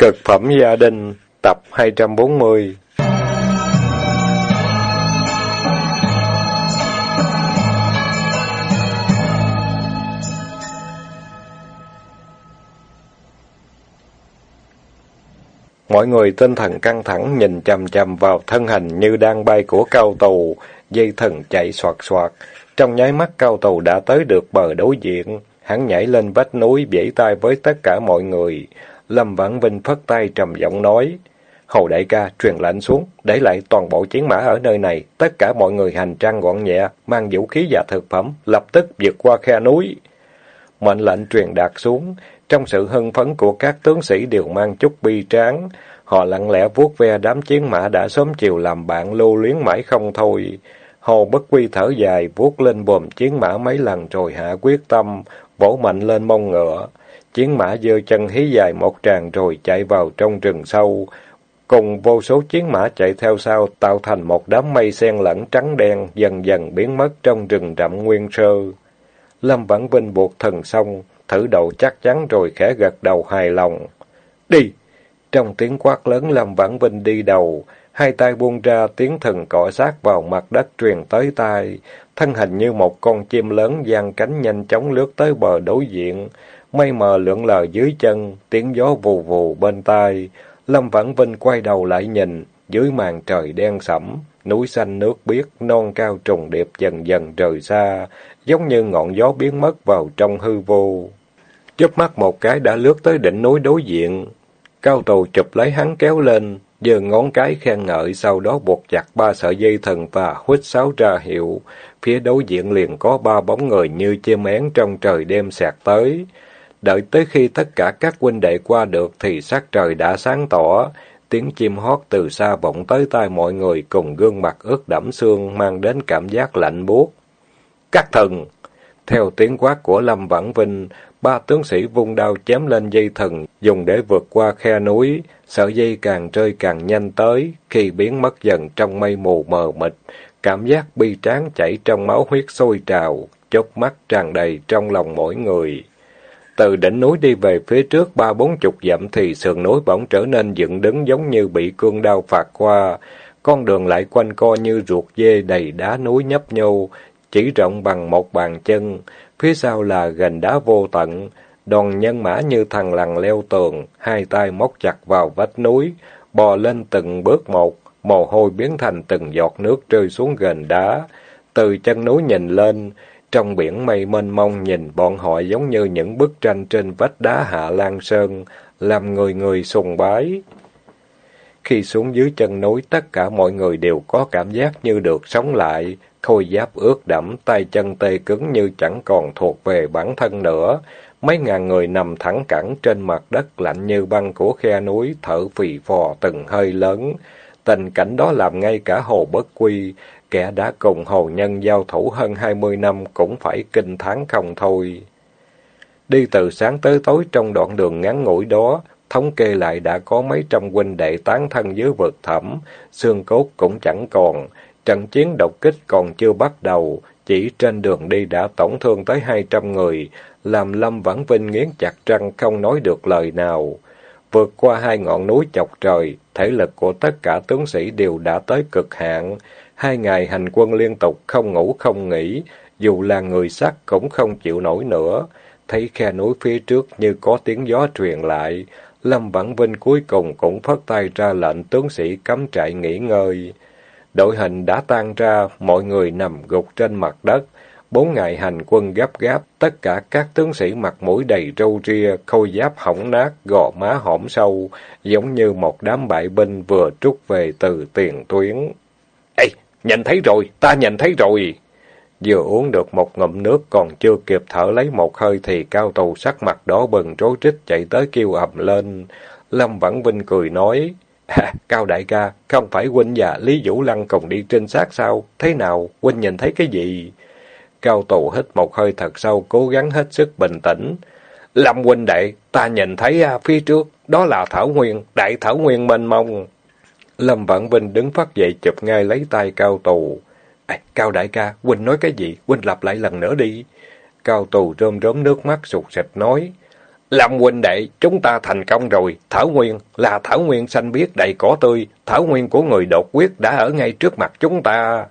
Cực phẩm gia đình, tập 240 Mọi người tinh thần căng thẳng nhìn chầm chầm vào thân hình như đang bay của cao tù, dây thần chạy soạt soạt. Trong nháy mắt cao tù đã tới được bờ đối diện, hắn nhảy lên vách núi vẫy tay với tất cả mọi người. Lâm Vãn Vinh phất tay trầm giọng nói, Hồ đại ca truyền lệnh xuống, để lại toàn bộ chiến mã ở nơi này, tất cả mọi người hành trang gọn nhẹ, mang vũ khí và thực phẩm, lập tức vượt qua khe núi. Mệnh lệnh truyền đạt xuống, trong sự hưng phấn của các tướng sĩ đều mang chút bi tráng, họ lặng lẽ vuốt ve đám chiến mã đã sớm chiều làm bạn lưu luyến mãi không thôi. Hồ Bất Quy thở dài, vuốt lên bồm chiến mã mấy lần rồi hạ quyết tâm, vỗ mạnh lên mông ngựa. Chiến mã dơ chân hí dài một tràng rồi chạy vào trong rừng sâu. Cùng vô số chiến mã chạy theo sau tạo thành một đám mây xen lẫn trắng đen dần dần biến mất trong rừng rậm nguyên sơ. Lâm Vãn Vinh buộc thần xong, thử đầu chắc chắn rồi khẽ gật đầu hài lòng. Đi! Trong tiếng quát lớn Lâm Vãn Vinh đi đầu, hai tay buông ra tiếng thần cọ sát vào mặt đất truyền tới tai, thân hình như một con chim lớn giang cánh nhanh chóng lướt tới bờ đối diện, mây mờ lượn lờ dưới chân, tiếng gió vù vù bên tai. Lâm Vãn Vinh quay đầu lại nhìn, dưới màn trời đen sẫm, núi xanh nước biếc, non cao trùng điệp dần dần rời xa, giống như ngọn gió biến mất vào trong hư vô. Chớp mắt một cái đã lướt tới đỉnh núi đối diện. Cao tù chụp lấy hắn kéo lên, giơ ngón cái khen ngợi, sau đó buộc chặt ba sợi dây thần và huýt sáo ra hiệu. Phía đối diện liền có ba bóng người như chim én trong trời đêm sạc tới. Đợi tới khi tất cả các huynh đệ qua được thì sắc trời đã sáng tỏ, tiếng chim hót từ xa vọng tới tai mọi người cùng gương mặt ướt đẫm xương mang đến cảm giác lạnh buốt. Các thần! Theo tiếng quát của Lâm Vãn Vinh, ba tướng sĩ vung đao chém lên dây thần, dùng để vượt qua khe núi, sợi dây càng rơi càng nhanh tới, khi biến mất dần trong mây mù mờ mịt, cảm giác bi tráng chảy trong máu huyết sôi trào, chốc mắt tràn đầy trong lòng mỗi người. Từ đỉnh núi đi về phía trước ba bốn chục dặm thì sườn núi bỗng trở nên dựng đứng giống như bị cương đao phạt qua. Con đường lại quanh co như ruột dê đầy đá núi nhấp nhô, chỉ rộng bằng một bàn chân. Phía sau là gành đá vô tận. Đoàn nhân mã như thằng lằn leo tường, hai tay móc chặt vào vách núi, bò lên từng bước một, mồ hôi biến thành từng giọt nước rơi xuống gành đá. Từ chân núi nhìn lên, trong biển mây mênh mông nhìn bọn họ giống như những bức tranh trên vách đá hạ lan sơn, làm người người sùng bái. Khi xuống dưới chân núi, tất cả mọi người đều có cảm giác như được sống lại, khôi giáp ướt đẫm, tay chân tê cứng như chẳng còn thuộc về bản thân nữa. Mấy ngàn người nằm thẳng cẳng trên mặt đất lạnh như băng của khe núi, thở phì phò từng hơi lớn. Tình cảnh đó làm ngay cả hồ bất quy, Kẻ đã cùng hồ nhân giao thủ hơn hai mươi năm cũng phải kinh thán không thôi. Đi từ sáng tới tối trong đoạn đường ngắn ngủi đó, thống kê lại đã có mấy trăm huynh đệ tán thân dưới vực thẳm, xương cốt cũng chẳng còn, trận chiến độc kích còn chưa bắt đầu, chỉ trên đường đi đã tổn thương tới hai trăm người, làm Lâm Vãn Vinh nghiến chặt răng không nói được lời nào. Vượt qua hai ngọn núi chọc trời, thể lực của tất cả tướng sĩ đều đã tới cực hạn, Hai ngày hành quân liên tục, không ngủ không nghỉ, dù là người sắt cũng không chịu nổi nữa. Thấy khe núi phía trước như có tiếng gió truyền lại, Lâm Vãn Vinh cuối cùng cũng phất tay ra lệnh tướng sĩ cắm trại nghỉ ngơi. Đội hình đã tan ra, mọi người nằm gục trên mặt đất. Bốn ngày hành quân gấp gáp, tất cả các tướng sĩ mặt mũi đầy râu ria, khôi giáp hỏng nát, gò má hõm sâu, giống như một đám bại binh vừa trút về từ tiền tuyến. Ê, Nhìn thấy rồi, ta nhìn thấy rồi. Vừa uống được một ngụm nước còn chưa kịp thở lấy một hơi thì cao tù sắc mặt đỏ bừng rối rít chạy tới kêu ầm lên. Lâm Vãn Vinh cười nói, à, Cao đại ca, không phải huynh và Lý Vũ Lăng cùng đi trinh sát sao? Thế nào, huynh nhìn thấy cái gì? Cao tù hít một hơi thật sâu, cố gắng hết sức bình tĩnh. Lâm huynh đệ, ta nhìn thấy à, phía trước, đó là Thảo Nguyên, đại Thảo Nguyên mênh mông. Lâm Vãn Vinh đứng phát dậy chụp ngay lấy tay Cao Tù. À, Cao đại ca, Huynh nói cái gì? Huynh lặp lại lần nữa đi. Cao Tù rơm rớm nước mắt sụt sịch nói. Lâm huynh đệ, chúng ta thành công rồi. Thảo Nguyên là Thảo Nguyên xanh biếc đầy cỏ tươi. Thảo Nguyên của người đột quyết đã ở ngay trước mặt chúng ta.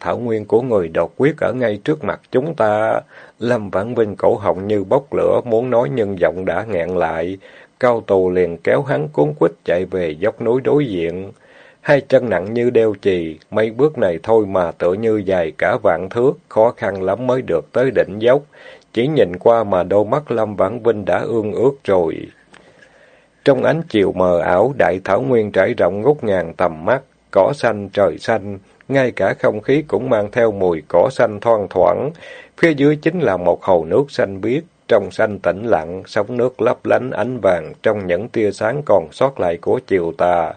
Thảo Nguyên của người đột quyết ở ngay trước mặt chúng ta. Lâm Vãn Vinh cổ họng như bốc lửa, muốn nói nhưng giọng đã nghẹn lại. Cao tù liền kéo hắn cuốn quýt chạy về dốc núi đối diện. Hai chân nặng như đeo chì, mấy bước này thôi mà tựa như dài cả vạn thước, khó khăn lắm mới được tới đỉnh dốc. Chỉ nhìn qua mà đôi mắt Lâm Vãn Vinh đã ương ướt rồi. Trong ánh chiều mờ ảo, đại thảo nguyên trải rộng ngút ngàn tầm mắt, cỏ xanh trời xanh, ngay cả không khí cũng mang theo mùi cỏ xanh thoang thoảng. Phía dưới chính là một hồ nước xanh biếc, trong xanh tĩnh lặng, sóng nước lấp lánh ánh vàng trong những tia sáng còn sót lại của chiều tà.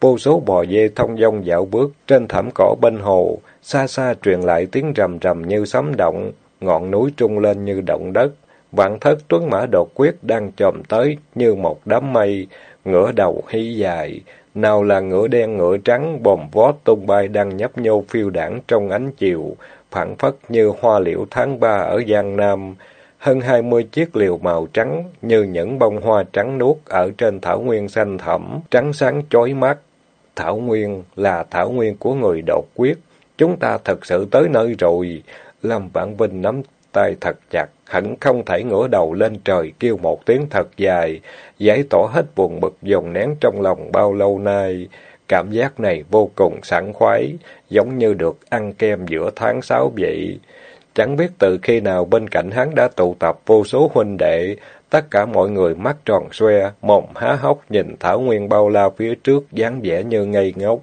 Vô số bò dê thông dong dạo bước trên thảm cỏ bên hồ, xa xa truyền lại tiếng rầm rầm như sấm động, ngọn núi trung lên như động đất. Vạn thất tuấn mã đột quyết đang chồm tới như một đám mây, ngửa đầu hy dài. Nào là ngựa đen ngựa trắng bòm vót tung bay đang nhấp nhô phiêu đảng trong ánh chiều, phản phất như hoa liễu tháng ba ở Giang Nam. Hơn hai mươi chiếc liều màu trắng như những bông hoa trắng nuốt ở trên thảo nguyên xanh thẳm, trắng sáng chói mắt. Thảo nguyên là thảo nguyên của người đột quyết. Chúng ta thật sự tới nơi rồi. Lâm Vạn Vinh nắm tay thật chặt, hẳn không thể ngửa đầu lên trời kêu một tiếng thật dài, giải tỏa hết buồn bực dồn nén trong lòng bao lâu nay. Cảm giác này vô cùng sảng khoái, giống như được ăn kem giữa tháng sáu vậy. Chẳng biết từ khi nào bên cạnh hắn đã tụ tập vô số huynh đệ, tất cả mọi người mắt tròn xoe, mồm há hốc nhìn Thảo Nguyên bao la phía trước dáng vẻ như ngây ngốc.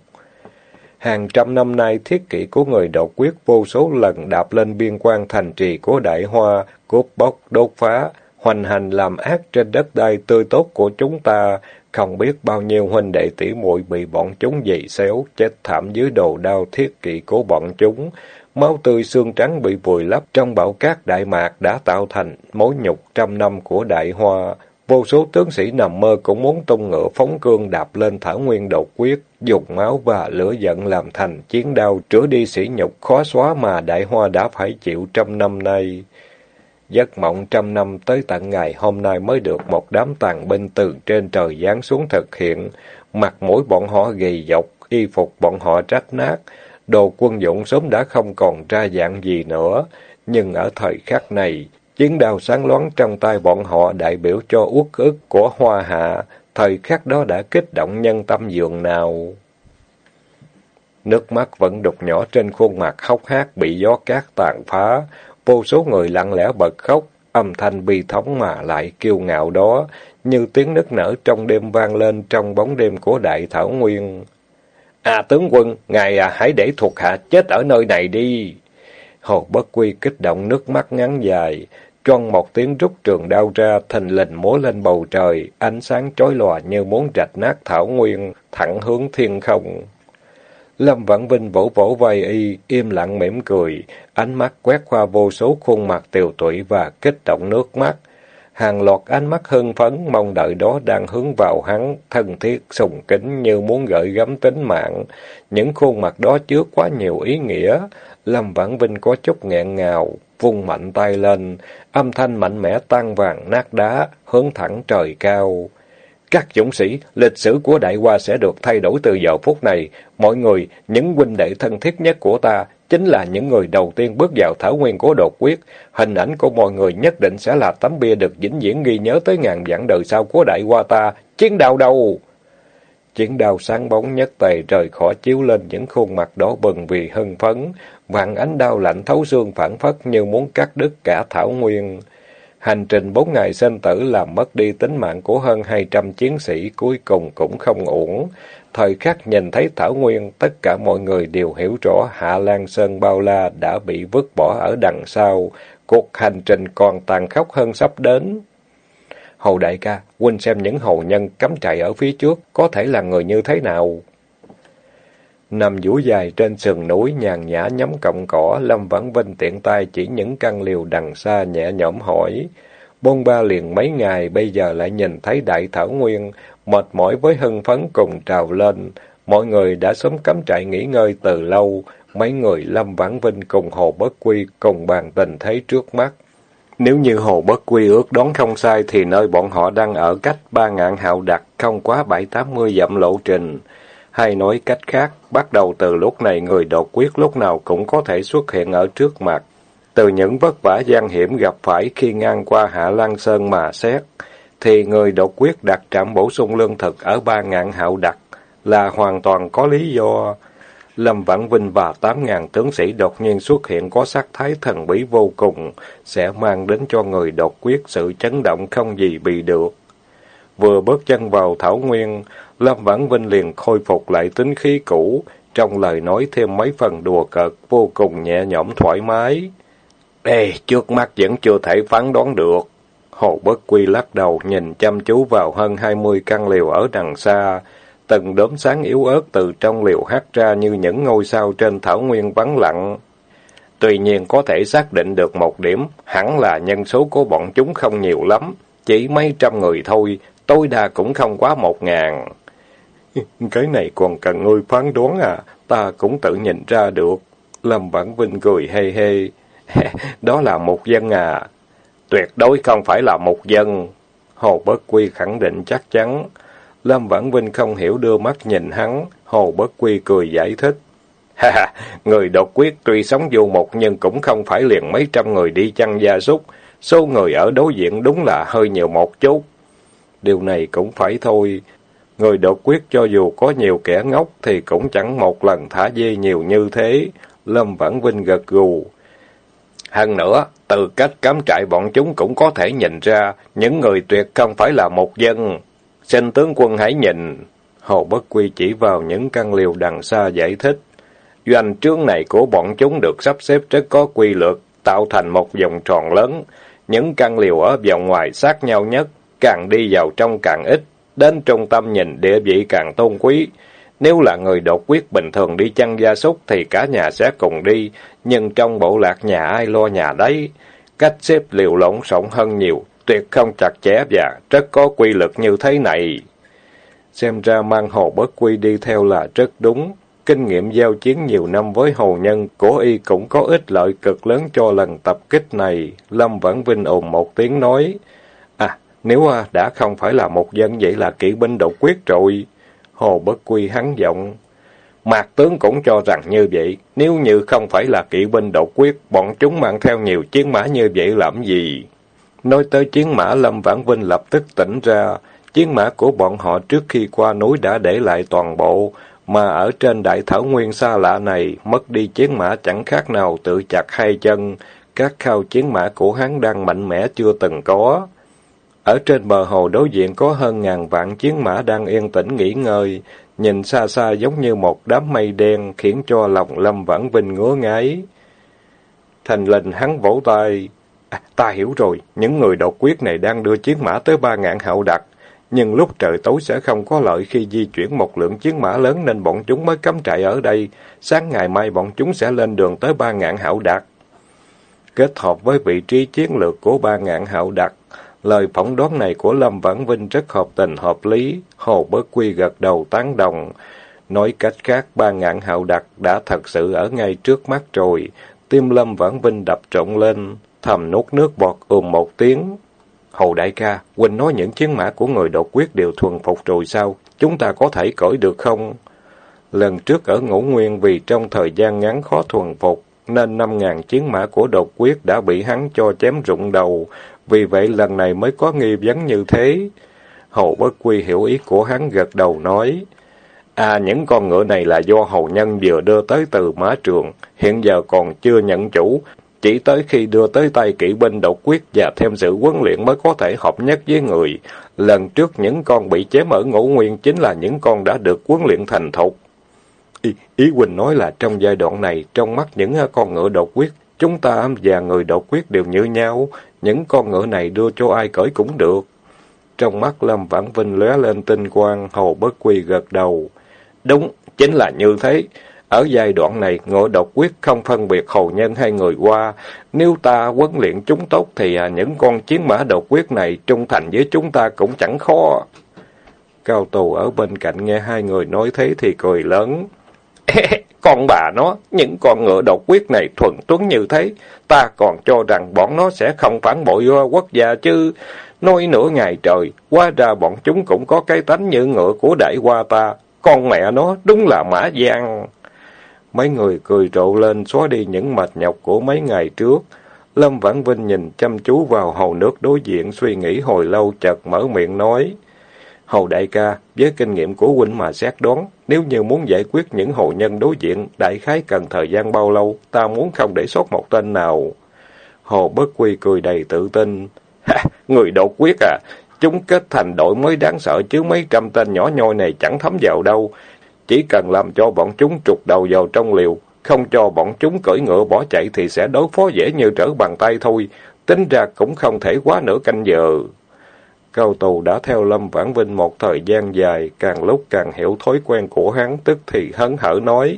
Hàng trăm năm nay, thiết kỷ của người đột quyết vô số lần đạp lên biên quan thành trì của Đại Hoa, cướp bóc, đốt phá, hoành hành làm ác trên đất đai tươi tốt của chúng ta. Không biết bao nhiêu huynh đệ tỷ muội bị bọn chúng dày xéo, chết thảm dưới đồ đao thiết kỵ của bọn chúng. Máu tươi xương trắng bị vùi lấp trong bão cát Đại Mạc đã tạo thành mối nhục trăm năm của Đại Hoa. Vô số tướng sĩ nằm mơ cũng muốn tung ngựa phóng cương đạp lên thảo nguyên đột quyết, dùng máu và lửa giận làm thành chiến đao trửa đi sĩ nhục khó xóa mà Đại Hoa đã phải chịu trăm năm nay. Giấc mộng trăm năm tới tận ngày hôm nay mới được một đám tàn binh từ trên trời giáng xuống thực hiện. Mặt mũi bọn họ gầy dọc, y phục bọn họ rách nát, đồ quân dụng sớm đã không còn ra dạng gì nữa. Nhưng ở thời khắc này, chiến đao sáng loáng trong tay bọn họ đại biểu cho uất ức của hoa hạ, thời khắc đó đã kích động nhân tâm dường nào. Nước mắt vẫn đục nhỏ trên khuôn mặt hốc hác bị gió cát tàn phá, vô số người lặng lẽ bật khóc, âm thanh bi thống mà lại kiêu ngạo đó, như tiếng nức nở trong đêm vang lên trong bóng đêm của đại thảo nguyên. À tướng quân, ngài à, hãy để thuộc hạ chết ở nơi này đi. Hồ Bất Quy kích động nước mắt ngắn dài, tròn một tiếng rút trường đao ra, thình lình múa lên bầu trời, ánh sáng chói lòa như muốn rạch nát thảo nguyên, thẳng hướng thiên không. Lâm Vãn Vinh vỗ vỗ vai y, im lặng mỉm cười, ánh mắt quét qua vô số khuôn mặt tiều tụy và kích động nước mắt. Hàng loạt ánh mắt hưng phấn, mong đợi đó đang hướng vào hắn, thân thiết, sùng kính như muốn gợi gắm tính mạng. Những khuôn mặt đó chứa quá nhiều ý nghĩa. Lâm Vãn Vinh có chút nghẹn ngào, vung mạnh tay lên, âm thanh mạnh mẽ tan vàng nát đá, hướng thẳng trời cao. Các dũng sĩ, lịch sử của Đại Hoa sẽ được thay đổi từ giờ phút này. Mọi người, những huynh đệ thân thiết nhất của ta, chính là những người đầu tiên bước vào thảo nguyên của đột quyết. Hình ảnh của mọi người nhất định sẽ là tấm bia được vĩnh viễn ghi nhớ tới ngàn vạn đời sau của Đại Hoa ta. Chiến đạo đâu? Chiến đao sáng bóng nhất tề trời khỏi chiếu lên những khuôn mặt đỏ bừng vì hưng phấn. Vạn ánh đao lạnh thấu xương phản phất như muốn cắt đứt cả thảo nguyên. Hành trình bốn ngày sinh tử làm mất đi tính mạng của hơn hai trăm chiến sĩ cuối cùng cũng không ổn. Thời khắc nhìn thấy Thảo Nguyên, tất cả mọi người đều hiểu rõ Hạ Lan Sơn Bao La đã bị vứt bỏ ở đằng sau. Cuộc hành trình còn tàn khốc hơn sắp đến. Hầu đại ca, huynh xem những hầu nhân cắm trại ở phía trước, có thể là người như thế nào? Nằm vũ dài trên sườn núi, nhàn nhã nhắm cọng cỏ, Lâm Vãn Vinh tiện tay chỉ những căn liều đằng xa nhẹ nhõm hỏi. Bôn ba liền mấy ngày, bây giờ lại nhìn thấy đại thảo nguyên, mệt mỏi với hưng phấn cùng trào lên. Mọi người đã sớm cắm trại nghỉ ngơi từ lâu, mấy người Lâm Vãn Vinh cùng Hồ Bất Quy cùng bàn tình thấy trước mắt. Nếu như Hồ Bất Quy ước đoán không sai thì nơi bọn họ đang ở cách ba ngạn hạo đặc không quá bảy tám mươi dặm lộ trình. Hay nói cách khác, bắt đầu từ lúc này người đột quyết lúc nào cũng có thể xuất hiện ở trước mặt. Từ những vất vả gian hiểm gặp phải khi ngang qua Hạ Lan Sơn mà xét, thì người đột quyết đặt trạm bổ sung lương thực ở ba ngạn hạo đặc là hoàn toàn có lý do. Lâm Vãn Vinh và tám ngàn tướng sĩ đột nhiên xuất hiện có sắc thái thần bí vô cùng, sẽ mang đến cho người đột quyết sự chấn động không gì bị được. Vừa bước chân vào Thảo Nguyên, Lâm Vãn Vinh liền khôi phục lại tính khí cũ, trong lời nói thêm mấy phần đùa cợt, vô cùng nhẹ nhõm thoải mái. Ê, trước mắt vẫn chưa thể phán đoán được. Hồ Bất Quy lắc đầu nhìn chăm chú vào hơn hai mươi căn liều ở đằng xa, từng đốm sáng yếu ớt từ trong liều hắt ra như những ngôi sao trên thảo nguyên vắng lặng. Tuy nhiên có thể xác định được một điểm, hẳn là nhân số của bọn chúng không nhiều lắm, chỉ mấy trăm người thôi, tối đa cũng không quá một ngàn. Cái này còn cần ngươi phán đoán à, ta cũng tự nhìn ra được. Lâm Vãn Vinh cười hê hê. Đó là một dân à. Tuyệt đối không phải là một dân. Hồ Bất Quy khẳng định chắc chắn. Lâm Vãn Vinh không hiểu đưa mắt nhìn hắn, Hồ Bất Quy cười giải thích. Ha ha, người độc quyết tuy sống vô một nhưng cũng không phải liền mấy trăm người đi chăn gia súc. Số người ở đối diện đúng là hơi nhiều một chút. Điều này cũng phải thôi. Người độc quyết cho dù có nhiều kẻ ngốc thì cũng chẳng một lần thả dê nhiều như thế. Lâm Vãn Vinh gật gù. Hơn nữa, từ cách cắm trại bọn chúng cũng có thể nhìn ra, những người tuyệt không phải là một dân. Xin tướng quân hãy nhìn. Hồ Bất Quy chỉ vào những căn liều đằng xa giải thích. Doanh trướng này của bọn chúng được sắp xếp rất có quy luật, tạo thành một vòng tròn lớn. Những căn liều ở vòng ngoài sát nhau nhất, càng đi vào trong càng ít, đến trung tâm nhìn địa vị càng tôn quý. Nếu là người đột quyết bình thường đi chăn gia súc thì cả nhà sẽ cùng đi, nhưng trong bộ lạc nhà ai lo nhà đấy. Cách xếp liều lộn xộn hơn nhiều, tuyệt không chặt chẽ và rất có quy lực như thế này. Xem ra mang hồ bất quy đi theo là rất đúng. Kinh nghiệm giao chiến nhiều năm với hồ nhân của y cũng có ích lợi cực lớn cho lần tập kích này. Lâm Vãn Vinh ồn một tiếng nói. À, nếu đã không phải là một dân vậy là kỵ binh độc quyết rồi. Hồ Bất Quy hắn giọng. Mạc tướng cũng cho rằng như vậy, nếu như không phải là kỵ binh độc quyết, bọn chúng mang theo nhiều chiến mã như vậy làm gì? Nói tới chiến mã Lâm Vãn Vinh lập tức tỉnh ra, chiến mã của bọn họ trước khi qua núi đã để lại toàn bộ, mà ở trên đại thảo nguyên xa lạ này, mất đi chiến mã chẳng khác nào tự chặt hai chân, các khao chiến mã của hắn đang mạnh mẽ chưa từng có. Ở trên bờ hồ đối diện có hơn ngàn vạn chiến mã đang yên tĩnh nghỉ ngơi, nhìn xa xa giống như một đám mây đen khiến cho lòng Lâm Vãn Vinh ngứa ngáy. Thành lệnh hắn vỗ tay. À, ta hiểu rồi, những người độc quyết này đang đưa chiến mã tới ba ngạn hậu đặc. Nhưng lúc trời tối sẽ không có lợi khi di chuyển một lượng chiến mã lớn nên bọn chúng mới cắm trại ở đây. Sáng ngày mai bọn chúng sẽ lên đường tới ba ngạn hậu đặc. Kết hợp với vị trí chiến lược của ba ngạn hậu đặc, lời phỏng đoán này của Lâm Vãn Vinh rất hợp tình hợp lý. Hồ Bất Quy gật đầu tán đồng. Nói cách khác, ba ngạn hậu đặc đã thật sự ở ngay trước mắt rồi. Tim Lâm Vãn Vinh đập trộn lên thầm nuốt nước bọt ùm một tiếng. hồ đại ca, huynh nói những chiến mã của người đột quyết đều thuần phục rồi sao? Chúng ta có thể cởi được không? Lần trước ở Ngũ Nguyên vì trong thời gian ngắn khó thuần phục, nên năm ngàn chiến mã của đột quyết đã bị hắn cho chém rụng đầu, vì vậy lần này mới có nghi vấn như thế. Hầu Bất Quy hiểu ý của hắn gật đầu nói, À, những con ngựa này là do hầu nhân vừa đưa tới từ mã trường, hiện giờ còn chưa nhận chủ, chỉ tới khi đưa tới tay kỵ binh độc quyết và thêm sự huấn luyện mới có thể hợp nhất với người. Lần trước những con bị chém ở ngũ nguyên chính là những con đã được huấn luyện thành thục. Ý, ý Quỳnh nói là trong giai đoạn này, trong mắt những à, con ngựa độc quyết, chúng ta và người độc quyết đều như nhau. Những con ngựa này đưa cho ai cởi cũng được. Trong mắt Lâm Vãn Vinh lóe lên tinh quang, Hồ Bất Quy gật đầu. Đúng, chính là như thế. Ở giai đoạn này, ngựa độc quyết không phân biệt hầu nhân hay người qua. Nếu ta huấn luyện chúng tốt thì à, những con chiến mã độc quyết này trung thành với chúng ta cũng chẳng khó. Cao tù ở bên cạnh nghe hai người nói thế thì cười lớn. con bà nó, những con ngựa độc quyết này thuần tuấn như thế, ta còn cho rằng bọn nó sẽ không phản bội quốc gia chứ. Nói nửa ngày trời, qua ra bọn chúng cũng có cái tánh như ngựa của đại qua ta. Con mẹ nó đúng là mã giang. Mấy người cười rộ lên xóa đi những mệt nhọc của mấy ngày trước. Lâm Vãn Vinh nhìn chăm chú vào hồ nước đối diện suy nghĩ hồi lâu chợt mở miệng nói. Hầu đại ca, với kinh nghiệm của huynh mà xét đoán, nếu như muốn giải quyết những hồ nhân đối diện, đại khái cần thời gian bao lâu, ta muốn không để sót một tên nào. Hồ Bất Quy cười đầy tự tin. Ha, người đột quyết à, chúng kết thành đội mới đáng sợ chứ mấy trăm tên nhỏ nhoi này chẳng thấm vào đâu. Chỉ cần làm cho bọn chúng trục đầu vào trong liều, không cho bọn chúng cưỡi ngựa bỏ chạy thì sẽ đối phó dễ như trở bàn tay thôi. Tính ra cũng không thể quá nửa canh giờ. Cao tù đã theo Lâm Vãn Vinh một thời gian dài, càng lúc càng hiểu thói quen của hắn, tức thì hấn hở nói.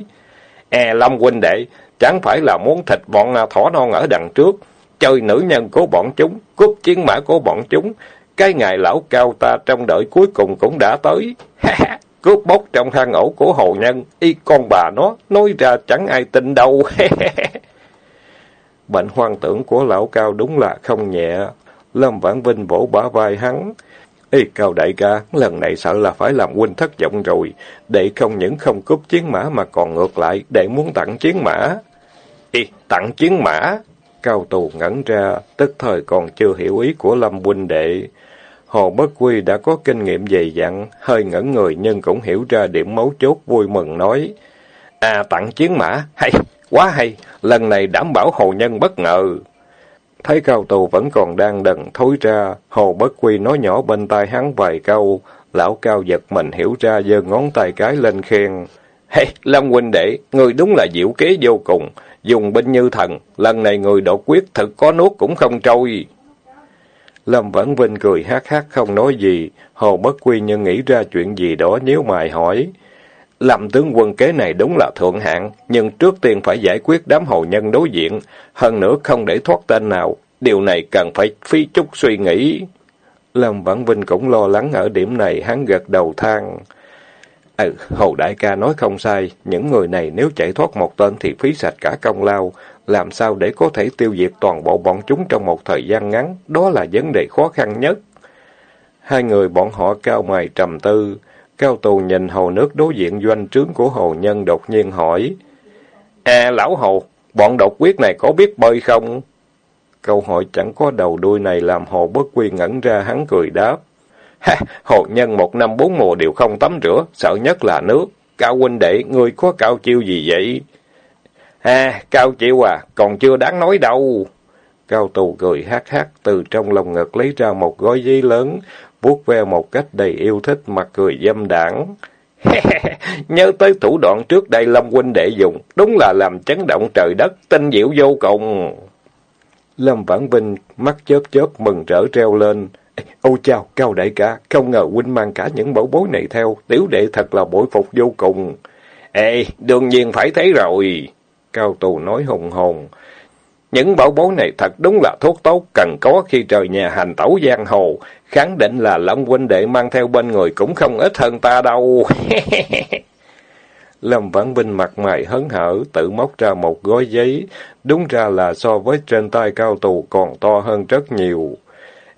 E Lâm huynh đệ, chẳng phải là muốn thịt bọn thỏ non ở đằng trước, chơi nữ nhân của bọn chúng, cướp chiến mã của bọn chúng. Cái ngày lão cao ta trong đợi cuối cùng cũng đã tới. cướp bóc trong hang ổ của hồ nhân, y con bà nó, nói ra chẳng ai tin đâu. Bệnh hoang tưởng của lão cao đúng là không nhẹ. Lâm Vãn Vinh vỗ bả vai hắn. Ê cao đại ca, lần này sợ là phải làm huynh thất vọng rồi. Đệ không những không cướp chiến mã mà còn ngược lại, đệ muốn tặng chiến mã. Ê, tặng chiến mã? Cao tù ngẩn ra, tức thời còn chưa hiểu ý của Lâm huynh đệ. Hồ Bất Quy đã có kinh nghiệm dày dặn, hơi ngẩn người nhưng cũng hiểu ra điểm mấu chốt vui mừng nói. À tặng chiến mã, hay, quá hay, lần này đảm bảo hồ nhân bất ngờ. Thấy cao tù vẫn còn đang đần thối ra, Hồ Bất Quy nói nhỏ bên tai hắn vài câu, lão cao giật mình hiểu ra giơ ngón tay cái lên khen. Hey, Lâm huynh đệ, người đúng là diệu kế vô cùng, dùng binh như thần, lần này người đột quyết thực có nuốt cũng không trôi. Lâm vẫn Vinh cười hát hát không nói gì, Hồ Bất Quy như nghĩ ra chuyện gì đó nếu mày hỏi làm tướng quân kế này đúng là thượng hạng, nhưng trước tiên phải giải quyết đám hầu nhân đối diện, hơn nữa không để thoát tên nào. Điều này cần phải phí chút suy nghĩ. Lâm Vãn Vinh cũng lo lắng ở điểm này, hắn gật đầu than. Ừ, Hồ Đại ca nói không sai, những người này nếu chạy thoát một tên thì phí sạch cả công lao, làm sao để có thể tiêu diệt toàn bộ bọn chúng trong một thời gian ngắn, đó là vấn đề khó khăn nhất. Hai người bọn họ cao mày trầm tư, cao tù nhìn hồ nước đối diện doanh trướng của hồ nhân đột nhiên hỏi, À lão hồ, bọn độc quyết này có biết bơi không? Câu hỏi chẳng có đầu đuôi này làm hồ bất quy ngẩn ra hắn cười đáp. Ha, hồ nhân một năm bốn mùa đều không tắm rửa, sợ nhất là nước. Cao huynh đệ, ngươi có cao chiêu gì vậy? À, Cao chiêu à, còn chưa đáng nói đâu. Cao tù cười hát hát, từ trong lòng ngực lấy ra một gói giấy lớn, vuốt ve một cách đầy yêu thích, mặt cười dâm đảng. Nhớ tới thủ đoạn trước đây Lâm huynh đệ dùng, đúng là làm chấn động trời đất, tinh diệu vô cùng. Lâm Vãn Vinh mắt chớp chớp mừng rỡ treo lên. Ôi chào, Cao đại ca, không ngờ huynh mang cả những bảo bối này theo, tiểu đệ thật là bội phục vô cùng. Ê, đương nhiên phải thấy rồi. Cao tù nói hùng hồn. Những bảo bối này thật đúng là thuốc tốt, cần có khi trời nhà hành tẩu giang hồ. Khẳng định là Lâm huynh đệ mang theo bên người cũng không ít hơn ta đâu. Lâm Vãn Vinh mặt mày hớn hở, tự móc ra một gói giấy. Đúng ra là so với trên tay cao tù còn to hơn rất nhiều.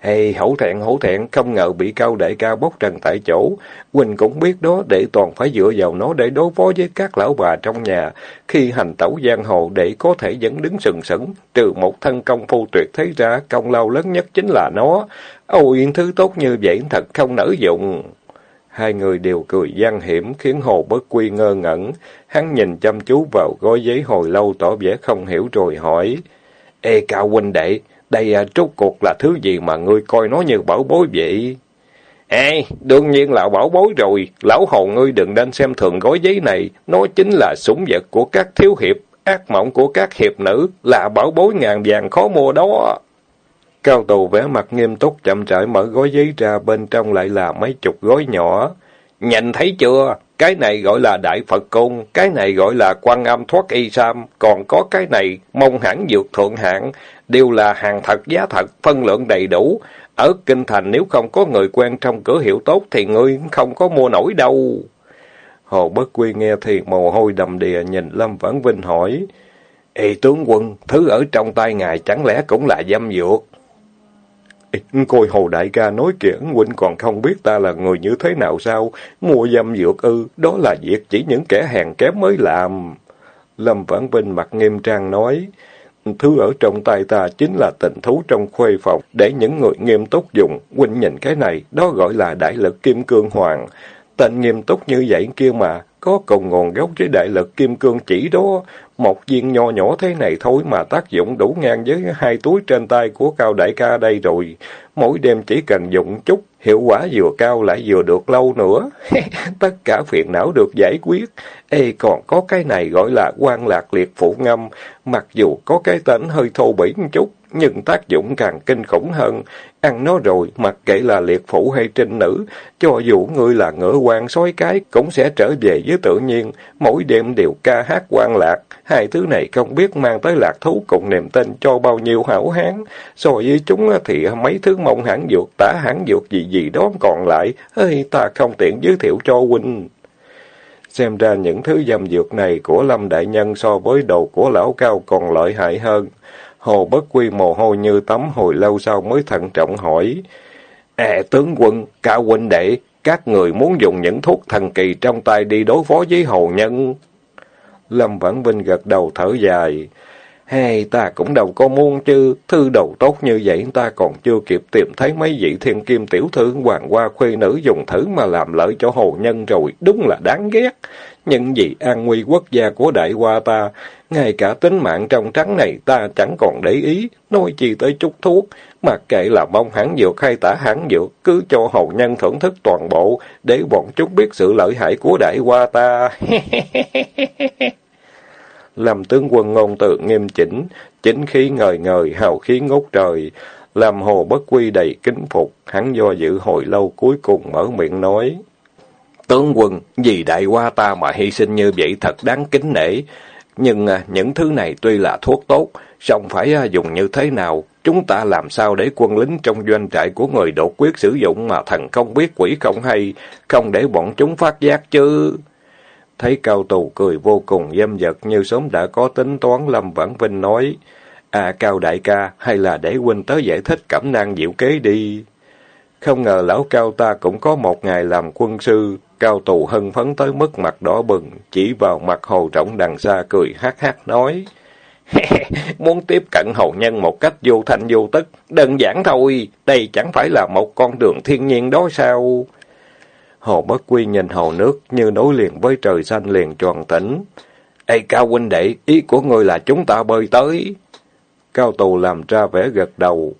Ê, hổ thẹn, hổ thẹn, không ngờ bị cao đại ca bốc trần tại chỗ. Quỳnh cũng biết đó, để toàn phải dựa vào nó để đối phó với các lão bà trong nhà. Khi hành tẩu giang hồ để có thể vẫn đứng sừng sững, trừ một thân công phu tuyệt thế ra, công lao lớn nhất chính là nó. Ôi, thứ tốt như vậy thật không nở dụng. Hai người đều cười gian hiểm, khiến Hồ Bất Quy ngơ ngẩn. Hắn nhìn chăm chú vào gói giấy hồi lâu tỏ vẻ không hiểu rồi hỏi. Ê cao huynh đệ, đây à, trút cuộc là thứ gì mà ngươi coi nó như bảo bối vậy? Ê, đương nhiên là bảo bối rồi. Lão hồ ngươi đừng nên xem thường gói giấy này. Nó chính là súng vật của các thiếu hiệp, ác mộng của các hiệp nữ, là bảo bối ngàn vàng khó mua đó. Cao tù vẻ mặt nghiêm túc chậm rãi mở gói giấy ra, bên trong lại là mấy chục gói nhỏ. Nhìn thấy chưa? Cái này gọi là Đại Phật Cung, cái này gọi là quan âm thoát y sam, còn có cái này mông hẳn dược thượng hạng, đều là hàng thật giá thật, phân lượng đầy đủ. Ở Kinh Thành nếu không có người quen trong cửa hiệu tốt thì ngươi không có mua nổi đâu. Hồ Bất Quy nghe thì mồ hôi đầm đìa nhìn Lâm Vãn Vinh hỏi. Ê tướng quân, thứ ở trong tay ngài chẳng lẽ cũng là dâm dược? Côi hồ đại ca nói kìa, huynh còn không biết ta là người như thế nào sao? Mua dâm dược ư, đó là việc chỉ những kẻ hèn kém mới làm. Lâm Vãn Vinh mặt nghiêm trang nói, thứ ở trong tay ta chính là tình thú trong khuê phòng, để những người nghiêm túc dùng. Huynh nhìn cái này, đó gọi là đại lực kim cương hoàng. Tên nghiêm túc như vậy kia mà, có cùng nguồn gốc với đại lực kim cương chỉ đó. Một viên nho nhỏ thế này thôi mà tác dụng đủ ngang với hai túi trên tay của cao đại ca đây rồi. Mỗi đêm chỉ cần dụng chút, hiệu quả vừa cao lại vừa được lâu nữa. Tất cả phiền não được giải quyết. Ê, còn có cái này gọi là quan lạc liệt phụ ngâm. Mặc dù có cái tên hơi thô bỉ một chút, nhưng tác dụng càng kinh khủng hơn. Ăn nó rồi, mặc kệ là liệt phủ hay trinh nữ, cho dù ngươi là ngựa quan sói cái, cũng sẽ trở về với tự nhiên, mỗi đêm đều ca hát quan lạc. Hai thứ này không biết mang tới lạc thú cùng niềm tin cho bao nhiêu hảo hán. So với chúng thì mấy thứ mông hãng dược, tả hãng dược gì gì đó còn lại, ơi ta không tiện giới thiệu cho huynh. Xem ra những thứ dâm dược này của Lâm Đại Nhân so với đầu của lão cao còn lợi hại hơn. Hồ Bất Quy mồ hôi như tắm hồi lâu sau mới thận trọng hỏi. À tướng quân, cả huynh đệ, các người muốn dùng những thuốc thần kỳ trong tay đi đối phó với hồ nhân. Lâm Vãn Vinh gật đầu thở dài. Hay ta cũng đâu có muốn chứ, thư đầu tốt như vậy ta còn chưa kịp tìm thấy mấy vị thiên kim tiểu thư hoàng hoa khuê nữ dùng thử mà làm lợi cho hồ nhân rồi, đúng là đáng ghét. Nhưng vì an nguy quốc gia của đại hoa ta, ngay cả tính mạng trong trắng này ta chẳng còn để ý, nói chi tới chút thuốc, mặc kệ là mong hãng dược hay tả hãng dược, cứ cho hồ nhân thưởng thức toàn bộ, để bọn chúng biết sự lợi hại của đại hoa ta. làm tướng quân ngôn tự nghiêm chỉnh, chính khí ngời ngời, hào khí ngút trời, làm hồ bất quy đầy kính phục, hắn do dự hồi lâu cuối cùng mở miệng nói. Tướng quân, vì đại qua ta mà hy sinh như vậy thật đáng kính nể. Nhưng à, những thứ này tuy là thuốc tốt, song phải à, dùng như thế nào? Chúng ta làm sao để quân lính trong doanh trại của người đột quyết sử dụng mà thần không biết quỷ không hay, không để bọn chúng phát giác chứ? Thấy cao tù cười vô cùng dâm dật như sớm đã có tính toán Lâm Vãn Vinh nói, À cao đại ca, hay là để huynh tới giải thích cẩm nang diệu kế đi. Không ngờ lão cao ta cũng có một ngày làm quân sư, cao tù hân phấn tới mức mặt đỏ bừng, chỉ vào mặt hồ trọng đằng xa cười hát hát nói. Muốn tiếp cận hậu nhân một cách vô thanh vô tức, đơn giản thôi, đây chẳng phải là một con đường thiên nhiên đó sao? Hồ Bất Quy nhìn hồ nước như nối liền với trời xanh liền tròn tỉnh. Ê Cao huynh đệ, ý của ngươi là chúng ta bơi tới. Cao Tù làm ra vẻ gật đầu.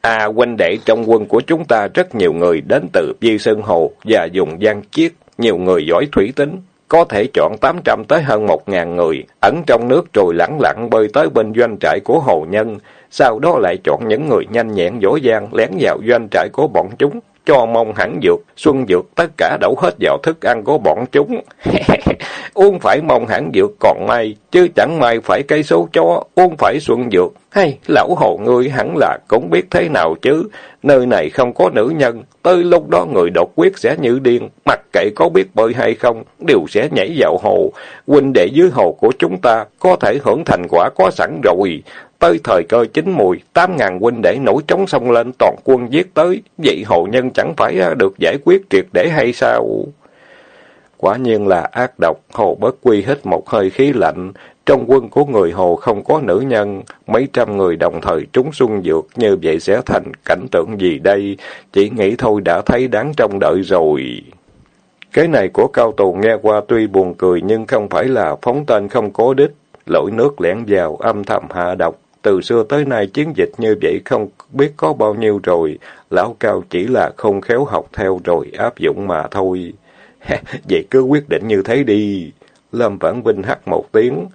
À huynh đệ trong quân của chúng ta rất nhiều người đến từ Di Sơn Hồ và dùng gian chiết, nhiều người giỏi thủy tính. Có thể chọn 800 tới hơn 1.000 người, ẩn trong nước rồi lẳng lặng bơi tới bên doanh trại của Hồ Nhân. Sau đó lại chọn những người nhanh nhẹn dỗ gian lén vào doanh trại của bọn chúng, cho mông hẳn dược, xuân dược tất cả đổ hết vào thức ăn của bọn chúng. uống phải mông hẳn dược còn may, chứ chẳng may phải cây số chó, uống phải xuân dược. Hay, lão hồ ngươi hẳn là cũng biết thế nào chứ, nơi này không có nữ nhân, tới lúc đó người độc quyết sẽ như điên, mặc kệ có biết bơi hay không, đều sẽ nhảy vào hồ. Huynh đệ dưới hồ của chúng ta có thể hưởng thành quả có sẵn rồi. Tới thời cơ chín mùi, tám ngàn huynh để nổi trống sông lên toàn quân giết tới, vậy hậu nhân chẳng phải à, được giải quyết triệt để hay sao? Quả nhiên là ác độc, hồ bất quy hít một hơi khí lạnh. Trong quân của người hồ không có nữ nhân, mấy trăm người đồng thời trúng xuân dược, như vậy sẽ thành cảnh tượng gì đây? Chỉ nghĩ thôi đã thấy đáng trông đợi rồi. Cái này của cao tù nghe qua tuy buồn cười nhưng không phải là phóng tên không cố đích, lội nước lẻn vào, âm thầm hạ độc, từ xưa tới nay chiến dịch như vậy không biết có bao nhiêu rồi, lão cao chỉ là không khéo học theo rồi áp dụng mà thôi. vậy cứ quyết định như thế đi. Lâm Vãn Vinh hắt một tiếng.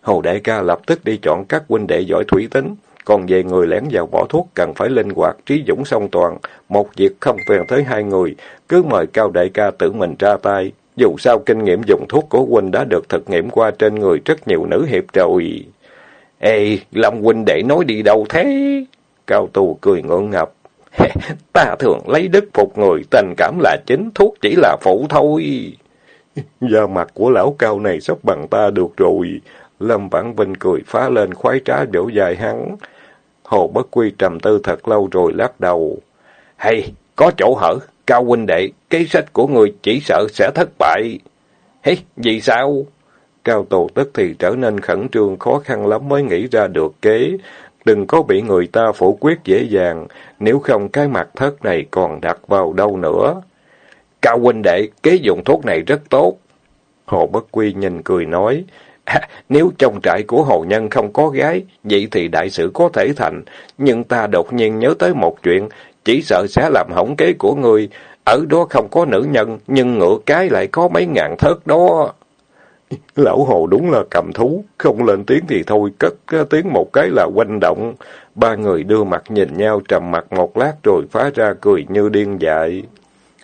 Hồ Đại ca lập tức đi chọn các huynh đệ giỏi thủy tính. Còn về người lén vào bỏ thuốc cần phải linh hoạt, trí dũng song toàn. Một việc không phiền tới hai người, cứ mời Cao Đại ca tự mình ra tay. Dù sao kinh nghiệm dùng thuốc của huynh đã được thực nghiệm qua trên người rất nhiều nữ hiệp rồi. Ê, Lâm huynh đệ nói đi đâu thế? Cao tù cười ngượng ngập. Ta thường lấy đức phục người, tình cảm là chính, thuốc chỉ là phụ thôi. Da mặt của lão cao này sắp bằng ta được rồi. Lâm Vãn Vinh cười phá lên khoái trá biểu dài hắn. Hồ Bất Quy trầm tư thật lâu rồi lắc đầu. Hay, có chỗ hở, Cao huynh đệ, cái sách của người chỉ sợ sẽ thất bại. Hey, vì sao? Cao Tù tức thì trở nên khẩn trương khó khăn lắm mới nghĩ ra được kế. Đừng có bị người ta phủ quyết dễ dàng, nếu không cái mặt thất này còn đặt vào đâu nữa. Cao huynh đệ, kế dụng thuốc này rất tốt. Hồ Bất Quy nhìn cười nói, à, nếu trong trại của hồ nhân không có gái, vậy thì đại sự có thể thành. Nhưng ta đột nhiên nhớ tới một chuyện, chỉ sợ sẽ làm hỏng kế của người. Ở đó không có nữ nhân, nhưng ngựa cái lại có mấy ngàn thớt đó. Lão Hồ đúng là cầm thú, không lên tiếng thì thôi, cất tiếng một cái là quanh động. Ba người đưa mặt nhìn nhau trầm mặt một lát rồi phá ra cười như điên dại.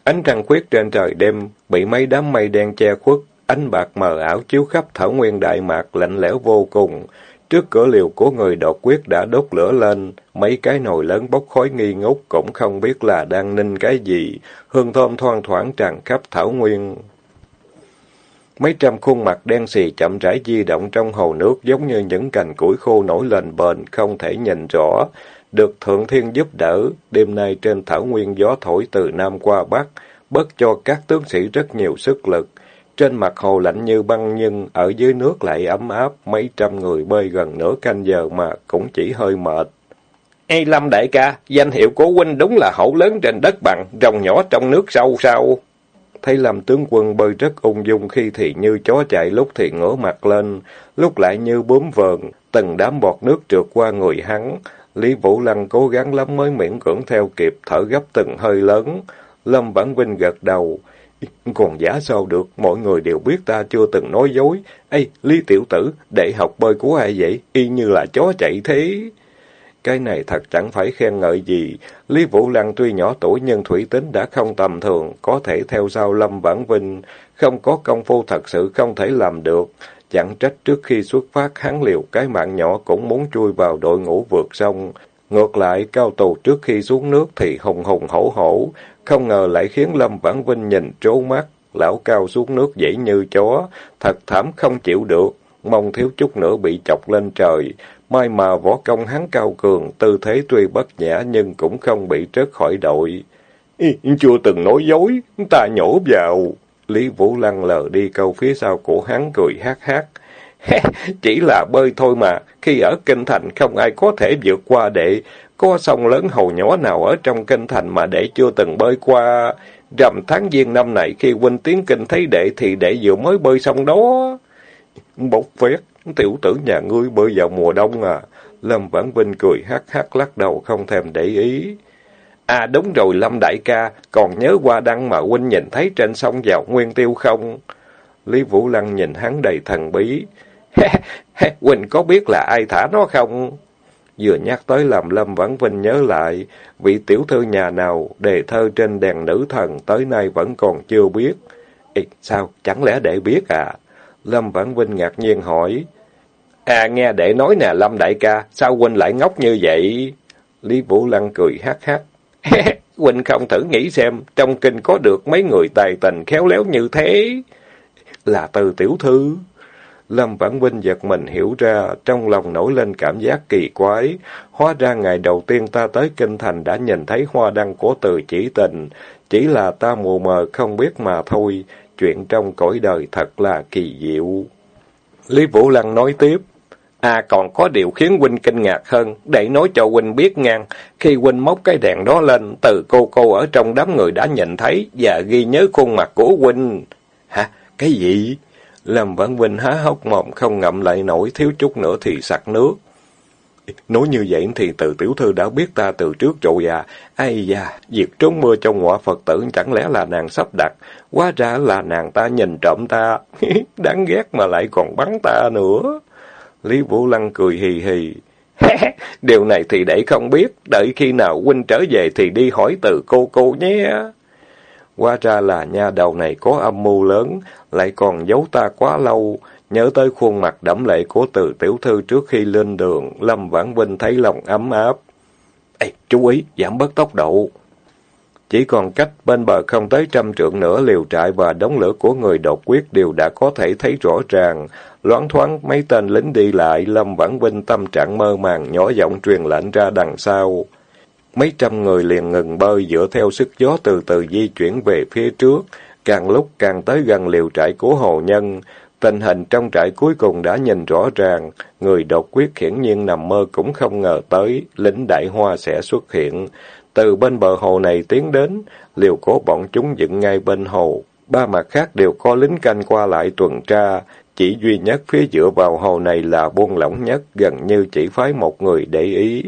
Ánh trăng khuyết trên trời đêm, bị mấy đám mây đen che khuất, ánh bạc mờ ảo chiếu khắp thảo nguyên đại mạc lạnh lẽo vô cùng. Trước cửa liều của người đột quyết đã đốt lửa lên, mấy cái nồi lớn bốc khói nghi ngút cũng không biết là đang ninh cái gì, hương thơm thoang thoảng tràn khắp thảo nguyên. Mấy trăm khuôn mặt đen xì chậm rãi di động trong hồ nước giống như những cành củi khô nổi lên bền, không thể nhìn rõ. Được Thượng Thiên giúp đỡ, đêm nay trên thảo nguyên gió thổi từ Nam qua Bắc, bất cho các tướng sĩ rất nhiều sức lực. Trên mặt hồ lạnh như băng nhưng ở dưới nước lại ấm áp, mấy trăm người bơi gần nửa canh giờ mà cũng chỉ hơi mệt. Ê Lâm đại ca, danh hiệu của huynh đúng là hậu lớn trên đất bằng, rồng nhỏ trong nước sâu sao? Thấy Lâm tướng quân bơi rất ung dung khi thì như chó chạy lúc thì ngửa mặt lên, lúc lại như bướm vờn, từng đám bọt nước trượt qua người hắn. Lý Vũ Lăng cố gắng lắm mới miễn cưỡng theo kịp, thở gấp từng hơi lớn. Lâm Vãn Vinh gật đầu. Còn giả sao được, mọi người đều biết ta chưa từng nói dối. Ê, Lý Tiểu Tử, đệ học bơi của ai vậy? Y như là chó chạy thế. Cái này thật chẳng phải khen ngợi gì. Lý Vũ Lăng tuy nhỏ tuổi nhưng thủy tính đã không tầm thường, có thể theo sau Lâm Vãn Vinh. Không có công phu thật sự không thể làm được. Chẳng trách trước khi xuất phát hắn liều cái mạng nhỏ cũng muốn chui vào đội ngũ vượt sông. Ngược lại, cao tù trước khi xuống nước thì hùng hùng hổ hổ, không ngờ lại khiến Lâm Vãn Vinh nhìn trố mắt. Lão cao xuống nước dễ như chó, thật thảm không chịu được, mong thiếu chút nữa bị chọc lên trời. May mà võ công hắn cao cường, tư thế tuy bất nhã nhưng cũng không bị trớt khỏi đội. chưa từng nói dối, ta nhổ vào. Lý Vũ lăn lờ đi câu phía sau của hắn cười hát hát. Chỉ là bơi thôi mà, khi ở kinh thành không ai có thể vượt qua đệ. Có sông lớn hầu nhỏ nào ở trong kinh thành mà đệ chưa từng bơi qua. Rằm tháng giêng năm này khi huynh tiến kinh thấy đệ thì đệ vừa mới bơi sông đó. Bốc phét, tiểu tử nhà ngươi bơi vào mùa đông à. Lâm Vãn Vinh cười hát hát lắc đầu không thèm để ý. À đúng rồi Lâm đại ca, còn nhớ qua đăng mà huynh nhìn thấy trên sông vào nguyên tiêu không? Lý Vũ Lăng nhìn hắn đầy thần bí. huynh có biết là ai thả nó không? Vừa nhắc tới làm Lâm Vãn Vinh nhớ lại, vị tiểu thư nhà nào đề thơ trên đèn nữ thần tới nay vẫn còn chưa biết. Ê, sao, chẳng lẽ để biết à? Lâm Vãn Vinh ngạc nhiên hỏi. À, nghe đệ nói nè Lâm đại ca, sao huynh lại ngốc như vậy? Lý Vũ Lăng cười hát hát. huynh không thử nghĩ xem, trong kinh có được mấy người tài tình khéo léo như thế. Là từ tiểu thư. Lâm Vãn Vinh giật mình hiểu ra, trong lòng nổi lên cảm giác kỳ quái. Hóa ra ngày đầu tiên ta tới Kinh Thành đã nhìn thấy hoa đăng của từ chỉ tình. Chỉ là ta mù mờ không biết mà thôi. Chuyện trong cõi đời thật là kỳ diệu. Lý Vũ Lăng nói tiếp. À còn có điều khiến Huynh kinh ngạc hơn, để nói cho Huynh biết ngang. Khi Huynh móc cái đèn đó lên, từ cô cô ở trong đám người đã nhìn thấy và ghi nhớ khuôn mặt của Huynh. Hả? Cái gì? Lâm Vãn Vinh há hốc mồm không ngậm lại nổi, thiếu chút nữa thì sặc nước. Nói như vậy thì từ tiểu thư đã biết ta từ trước rồi à. Ai da, việc trốn mưa trong ngọa Phật tử chẳng lẽ là nàng sắp đặt. Quá ra là nàng ta nhìn trộm ta. Đáng ghét mà lại còn bắn ta nữa. Lý Vũ Lăng cười hì hì. Điều này thì để không biết. Đợi khi nào huynh trở về thì đi hỏi từ cô cô nhé. Quá ra là nha đầu này có âm mưu lớn, lại còn giấu ta quá lâu. Nhớ tới khuôn mặt đẫm lệ của từ tiểu thư trước khi lên đường, Lâm Vãn Vinh thấy lòng ấm áp. Ê, chú ý, giảm bớt tốc độ. Chỉ còn cách bên bờ không tới trăm trượng nữa liều trại và đống lửa của người đột quyết đều đã có thể thấy rõ ràng. Loáng thoáng mấy tên lính đi lại, Lâm Vãn Vinh tâm trạng mơ màng, nhỏ giọng truyền lệnh ra đằng sau. Mấy trăm người liền ngừng bơi dựa theo sức gió từ từ di chuyển về phía trước, càng lúc càng tới gần liều trại của hồ nhân. Tình hình trong trại cuối cùng đã nhìn rõ ràng, người đột quyết hiển nhiên nằm mơ cũng không ngờ tới, lính đại hoa sẽ xuất hiện. Từ bên bờ hồ này tiến đến, liều cố bọn chúng dựng ngay bên hồ. Ba mặt khác đều có lính canh qua lại tuần tra, chỉ duy nhất phía dựa vào hồ này là buông lỏng nhất, gần như chỉ phái một người để ý.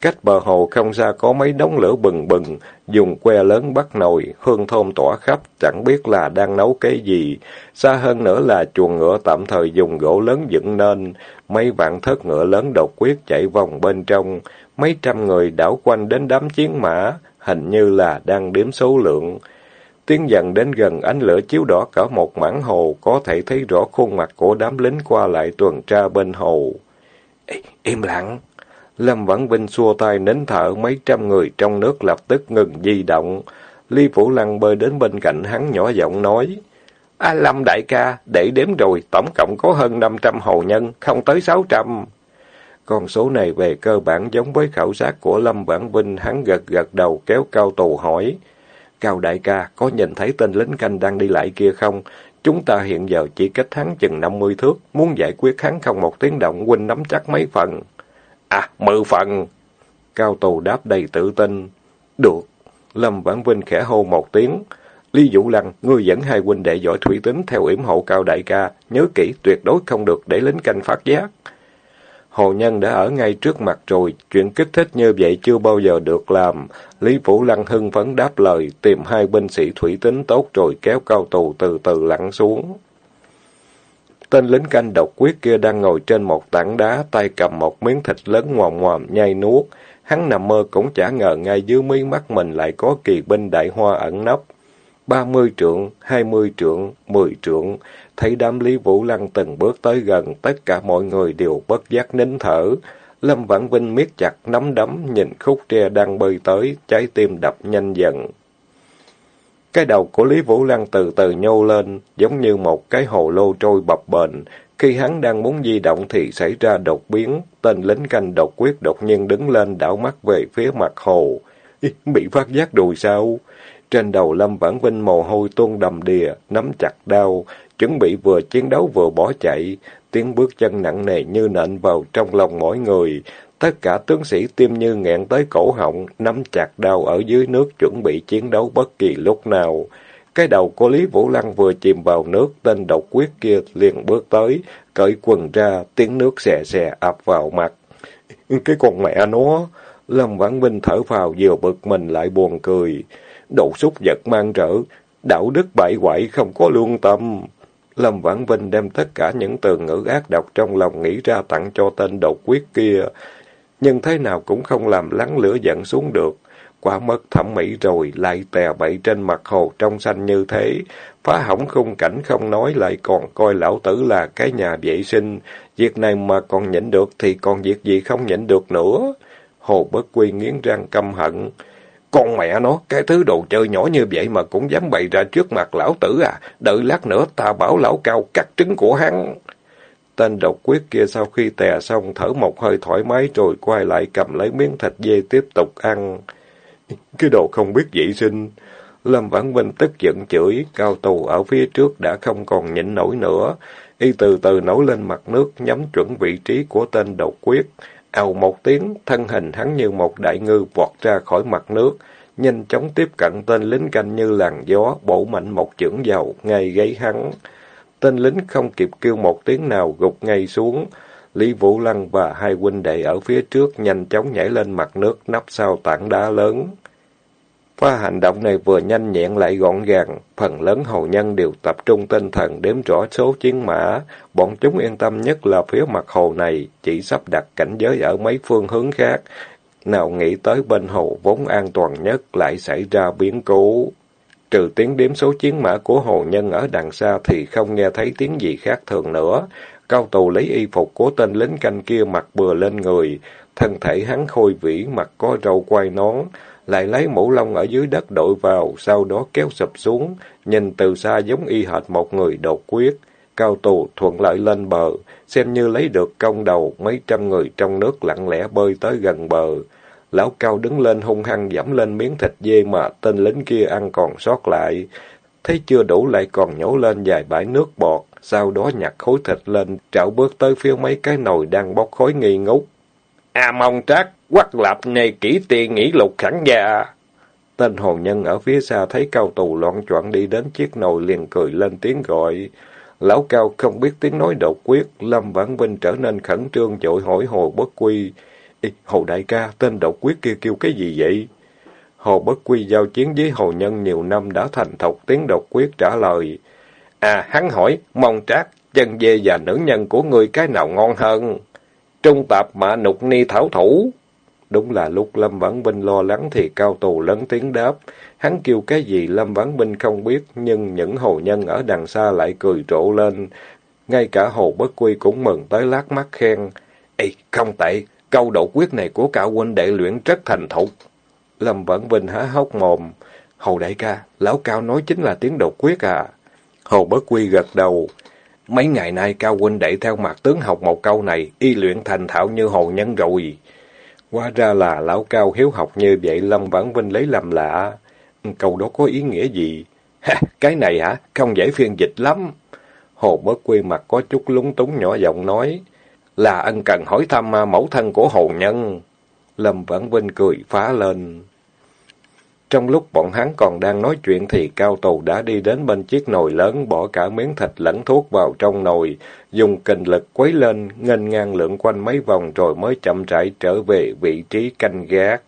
Cách bờ hồ không xa có mấy đống lửa bừng bừng, dùng que lớn bắt nồi, hương thơm tỏa khắp, chẳng biết là đang nấu cái gì. Xa hơn nữa là chuồng ngựa tạm thời dùng gỗ lớn dựng nên, mấy vạn thất ngựa lớn độc quyết chạy vòng bên trong, mấy trăm người đảo quanh đến đám chiến mã, hình như là đang đếm số lượng. Tiến dần đến gần ánh lửa chiếu đỏ cả một mảng hồ, có thể thấy rõ khuôn mặt của đám lính qua lại tuần tra bên hồ. Ê, im lặng! Lâm Vãn Vinh xua tay nín thở, mấy trăm người trong nước lập tức ngừng di động. Ly Phủ Lăng bơi đến bên cạnh hắn nhỏ giọng nói. A Lâm đại ca, để đếm rồi, tổng cộng có hơn 500 hồ nhân, không tới 600. Con số này về cơ bản giống với khảo sát của Lâm Vãn Vinh, hắn gật gật đầu kéo cao tù hỏi. Cao đại ca, có nhìn thấy tên lính canh đang đi lại kia không? Chúng ta hiện giờ chỉ cách hắn chừng 50 thước, muốn giải quyết hắn không một tiếng động, huynh nắm chắc mấy phần. À, mười phần. Cao tù đáp đầy tự tin. Được. Lâm Vãn Vinh khẽ hô một tiếng. Lý Vũ Lăng, ngươi dẫn hai huynh đệ giỏi thủy tính theo yểm hộ cao đại ca. Nhớ kỹ, tuyệt đối không được để lính canh phát giác. Hồ Nhân đã ở ngay trước mặt rồi, chuyện kích thích như vậy chưa bao giờ được làm. Lý Vũ Lăng hưng phấn đáp lời, tìm hai binh sĩ thủy tính tốt rồi kéo cao tù từ từ lặn xuống. Tên lính canh độc quyết kia đang ngồi trên một tảng đá, tay cầm một miếng thịt lớn ngoàm ngoàm nhai nuốt. Hắn nằm mơ cũng chả ngờ ngay dưới mí mắt mình lại có kỳ binh đại hoa ẩn nấp. Ba mươi trượng, hai mươi trượng, mười trượng, thấy đám Lý Vũ Lăng từng bước tới gần, tất cả mọi người đều bất giác nín thở. Lâm Vãn Vinh miết chặt nắm đấm, nhìn khúc tre đang bơi tới, trái tim đập nhanh dần. Cái đầu của Lý Vũ Lăng từ từ nhô lên, giống như một cái hồ lô trôi bập bềnh. Khi hắn đang muốn di động thì xảy ra đột biến, tên lính canh độc quyết đột nhiên đứng lên đảo mắt về phía mặt hồ. Bị phát giác rồi sao? Trên đầu Lâm Vãn Vinh mồ hôi tuôn đầm đìa, nắm chặt đau, chuẩn bị vừa chiến đấu vừa bỏ chạy. Tiếng bước chân nặng nề như nện vào trong lòng mỗi người. Tất cả tướng sĩ tim như nghẹn tới cổ họng, nắm chặt đao ở dưới nước chuẩn bị chiến đấu bất kỳ lúc nào. Cái đầu của Lý Vũ Lăng vừa chìm vào nước, tên độc quyết kia liền bước tới, cởi quần ra, tiếng nước xè xè ập vào mặt. Cái con mẹ nó! Lâm Vãn Vinh thở vào vừa bực mình lại buồn cười. Độ xúc vật mang rỡ, đạo đức bại hoại không có lương tâm. Lâm Vãn Vinh đem tất cả những từ ngữ ác độc trong lòng nghĩ ra tặng cho tên độc quyết kia nhưng thế nào cũng không làm lắng lửa giận xuống được. Quá mất thẩm mỹ rồi, lại tè bậy trên mặt hồ trong xanh như thế. Phá hỏng khung cảnh không nói lại còn coi lão tử là cái nhà vệ sinh. Việc này mà còn nhịn được thì còn việc gì không nhịn được nữa. Hồ bất quy nghiến răng căm hận. Con mẹ nó, cái thứ đồ chơi nhỏ như vậy mà cũng dám bày ra trước mặt lão tử à. Đợi lát nữa ta bảo lão cao cắt trứng của hắn. Tên độc quyết kia sau khi tè xong thở một hơi thoải mái rồi quay lại cầm lấy miếng thịt dê tiếp tục ăn. Cái đồ không biết vệ sinh. Lâm Vãn Vinh tức giận chửi, cao tù ở phía trước đã không còn nhịn nổi nữa. Y từ từ nổi lên mặt nước, nhắm chuẩn vị trí của tên độc quyết. ào một tiếng, thân hình hắn như một đại ngư vọt ra khỏi mặt nước, nhanh chóng tiếp cận tên lính canh như làn gió, bổ mạnh một chưởng vào, ngay gáy hắn. Tên lính không kịp kêu một tiếng nào gục ngay xuống. Lý Vũ Lăng và hai huynh đệ ở phía trước nhanh chóng nhảy lên mặt nước nắp sau tảng đá lớn. Pha hành động này vừa nhanh nhẹn lại gọn gàng, phần lớn hầu nhân đều tập trung tinh thần đếm rõ số chiến mã. Bọn chúng yên tâm nhất là phía mặt hồ này, chỉ sắp đặt cảnh giới ở mấy phương hướng khác. Nào nghĩ tới bên hồ vốn an toàn nhất lại xảy ra biến cố. Trừ tiếng đếm số chiến mã của hồ nhân ở đằng xa thì không nghe thấy tiếng gì khác thường nữa. Cao tù lấy y phục của tên lính canh kia mặc bừa lên người. Thân thể hắn khôi vĩ, mặt có râu quai nón. lại lấy mũ lông ở dưới đất đội vào, sau đó kéo sụp xuống, nhìn từ xa giống y hệt một người đột quyết. Cao tù thuận lợi lên bờ, xem như lấy được công đầu, mấy trăm người trong nước lặng lẽ bơi tới gần bờ. Lão Cao đứng lên hung hăng giẫm lên miếng thịt dê mà tên lính kia ăn còn sót lại. Thấy chưa đủ lại còn nhổ lên vài bãi nước bọt, sau đó nhặt khối thịt lên, trảo bước tới phía mấy cái nồi đang bốc khói nghi ngút. À mong trác, quắc lạp nghề kỹ tiền nghỉ lục khẳng già. Tên hồn nhân ở phía xa thấy cao tù loạn choạng đi đến chiếc nồi liền cười lên tiếng gọi. Lão cao không biết tiếng nói độc quyết, Lâm Vãn Vinh trở nên khẩn trương dội hỏi Hồ Bất Quy. Ê, Hồ Đại ca, tên độc quyết kia kêu cái gì vậy? Hồ Bất Quy giao chiến với Hồ Nhân nhiều năm đã thành thục tiếng độc quyết trả lời. À, hắn hỏi, mong trác, chân dê và nữ nhân của người cái nào ngon hơn? Trung tạp mạ nục ni thảo thủ. Đúng là lúc Lâm Vãn Vinh lo lắng thì cao tù lớn tiếng đáp. Hắn kêu cái gì Lâm Vãn Vinh không biết, nhưng những hồ nhân ở đằng xa lại cười trộ lên. Ngay cả hồ bất quy cũng mừng tới lát mắt khen. Ê, không tệ, câu độ quyết này của cả huynh đệ luyện rất thành thục. Lâm Vãn Vinh há hốc mồm. Hồ đại ca, lão cao nói chính là tiếng đột quyết à. Hồ bất quy gật đầu. Mấy ngày nay cao huynh đệ theo mặt tướng học một câu này, y luyện thành thạo như hồ nhân rồi. Hóa ra là lão cao hiếu học như vậy, Lâm Vãn Vinh lấy làm lạ. Câu đó có ý nghĩa gì? Ha, cái này hả? Không dễ phiên dịch lắm. Hồ Bất Quy mặt có chút lúng túng nhỏ giọng nói. Là ân cần hỏi thăm à, mẫu thân của hồ nhân. Lâm Vãn Vinh cười phá lên. Trong lúc bọn hắn còn đang nói chuyện thì cao tù đã đi đến bên chiếc nồi lớn, bỏ cả miếng thịt lẫn thuốc vào trong nồi, dùng kinh lực quấy lên, nghênh ngang lượn quanh mấy vòng rồi mới chậm rãi trở về vị trí canh gác.